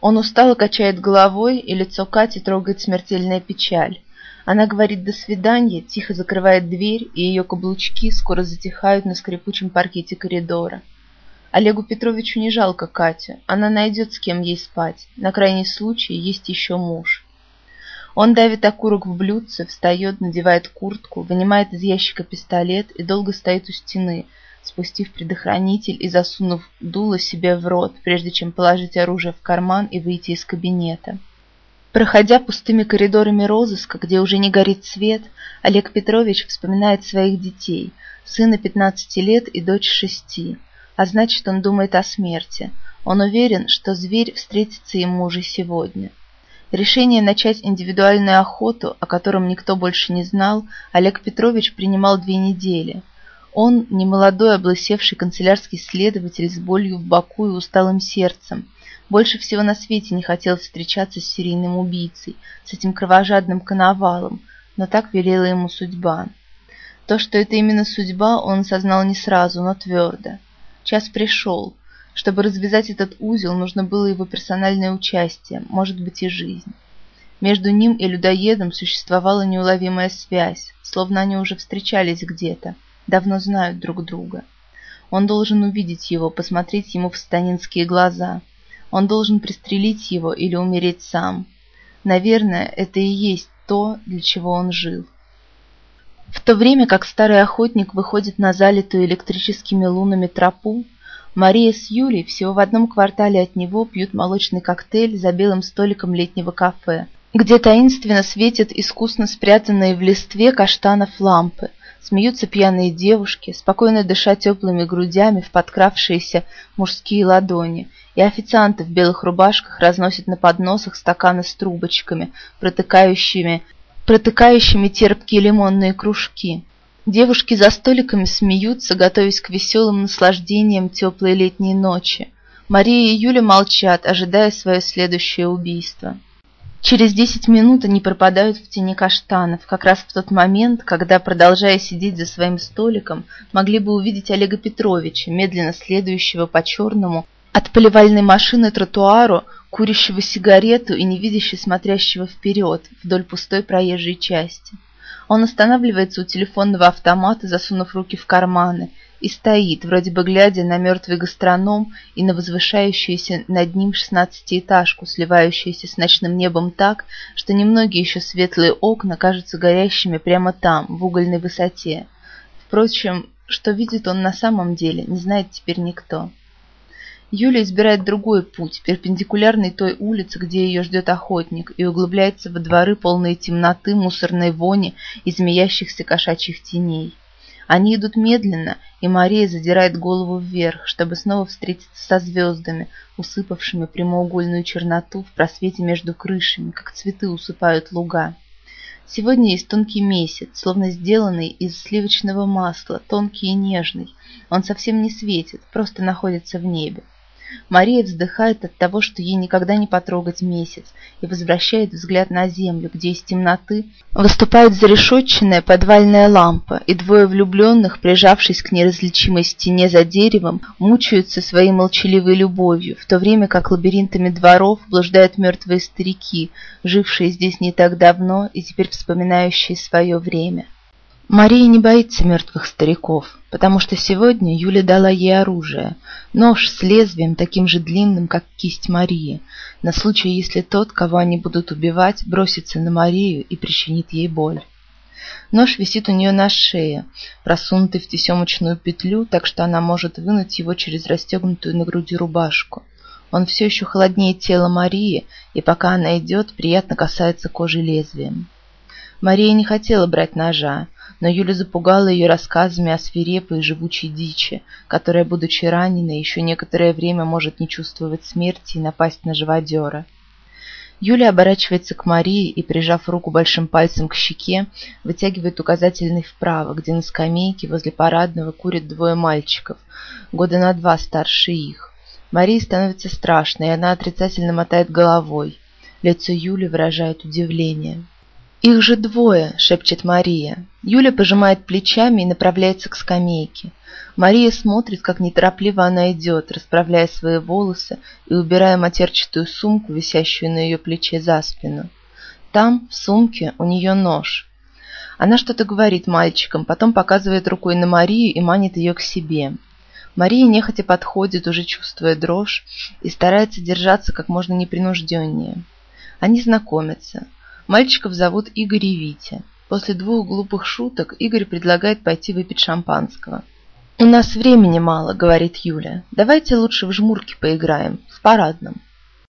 Он устало качает головой, и лицо Кати трогает смертельная печаль. Она говорит «до свидания», тихо закрывает дверь, и ее каблучки скоро затихают на скрипучем паркете коридора. Олегу Петровичу не жалко Катю, она найдет с кем ей спать, на крайний случай есть еще муж. Он давит окурок в блюдце, встает, надевает куртку, вынимает из ящика пистолет и долго стоит у стены, спустив предохранитель и засунув дуло себе в рот, прежде чем положить оружие в карман и выйти из кабинета. Проходя пустыми коридорами розыска, где уже не горит свет, Олег Петрович вспоминает своих детей, сына 15 лет и дочь 6 а значит, он думает о смерти. Он уверен, что зверь встретится ему уже сегодня. Решение начать индивидуальную охоту, о котором никто больше не знал, Олег Петрович принимал две недели. Он, немолодой облысевший канцелярский следователь с болью в боку и усталым сердцем, больше всего на свете не хотел встречаться с серийным убийцей, с этим кровожадным коновалом, но так велела ему судьба. То, что это именно судьба, он осознал не сразу, но твердо. Час пришел. Чтобы развязать этот узел, нужно было его персональное участие, может быть и жизнь. Между ним и людоедом существовала неуловимая связь, словно они уже встречались где-то, давно знают друг друга. Он должен увидеть его, посмотреть ему в станинские глаза. Он должен пристрелить его или умереть сам. Наверное, это и есть то, для чего он жил. В то время как старый охотник выходит на залитую электрическими лунами тропу, Мария с Юлей всего в одном квартале от него пьют молочный коктейль за белым столиком летнего кафе, где таинственно светят искусно спрятанные в листве каштанов лампы, смеются пьяные девушки, спокойно дыша теплыми грудями в подкравшиеся мужские ладони, и официанты в белых рубашках разносят на подносах стаканы с трубочками, протыкающими протыкающими терпкие лимонные кружки. Девушки за столиками смеются, готовясь к веселым наслаждениям теплой летней ночи. Мария и Юля молчат, ожидая свое следующее убийство. Через десять минут они пропадают в тени каштанов, как раз в тот момент, когда, продолжая сидеть за своим столиком, могли бы увидеть Олега Петровича, медленно следующего по черному, от поливальной машины тротуару, курящего сигарету и невидяще смотрящего вперед, вдоль пустой проезжей части. Он останавливается у телефонного автомата, засунув руки в карманы, и стоит, вроде бы глядя на мертвый гастроном и на возвышающуюся над ним шестнадцатиэтажку, сливающуюся с ночным небом так, что немногие еще светлые окна кажутся горящими прямо там, в угольной высоте. Впрочем, что видит он на самом деле, не знает теперь никто. Юля избирает другой путь, перпендикулярный той улице, где ее ждет охотник, и углубляется во дворы полные темноты, мусорной вони и змеящихся кошачьих теней. Они идут медленно, и Мария задирает голову вверх, чтобы снова встретиться со звездами, усыпавшими прямоугольную черноту в просвете между крышами, как цветы усыпают луга. Сегодня есть тонкий месяц, словно сделанный из сливочного масла, тонкий и нежный. Он совсем не светит, просто находится в небе. Мария вздыхает от того, что ей никогда не потрогать месяц, и возвращает взгляд на землю, где из темноты выступает зарешетченная подвальная лампа, и двое влюбленных, прижавшись к неразличимой стене за деревом, мучаются своей молчаливой любовью, в то время как лабиринтами дворов блуждают мертвые старики, жившие здесь не так давно и теперь вспоминающие свое время. Мария не боится мертвых стариков, потому что сегодня Юля дала ей оружие, нож с лезвием таким же длинным, как кисть Марии, на случай, если тот, кого они будут убивать, бросится на Марию и причинит ей боль. Нож висит у нее на шее, просунутый в тесемочную петлю, так что она может вынуть его через расстегнутую на груди рубашку. Он все еще холоднее тела Марии, и пока она идет, приятно касается кожи лезвием. Мария не хотела брать ножа, но Юля запугала ее рассказами о свирепой и живучей дичи, которая, будучи раненой, еще некоторое время может не чувствовать смерти и напасть на живодера. Юля оборачивается к Марии и, прижав руку большим пальцем к щеке, вытягивает указательный вправо, где на скамейке возле парадного курят двое мальчиков, года на два старше их. Марии становится страшно, и она отрицательно мотает головой. Лицо Юли выражает удивление. «Их же двое!» – шепчет Мария. Юля пожимает плечами и направляется к скамейке. Мария смотрит, как неторопливо она идет, расправляя свои волосы и убирая матерчатую сумку, висящую на ее плече за спину. Там, в сумке, у нее нож. Она что-то говорит мальчикам, потом показывает рукой на Марию и манит ее к себе. Мария нехотя подходит, уже чувствуя дрожь, и старается держаться как можно непринужденнее. Они знакомятся. Мальчиков зовут Игорь и Витя. После двух глупых шуток Игорь предлагает пойти выпить шампанского. «У нас времени мало», — говорит Юля. «Давайте лучше в жмурки поиграем, в парадном».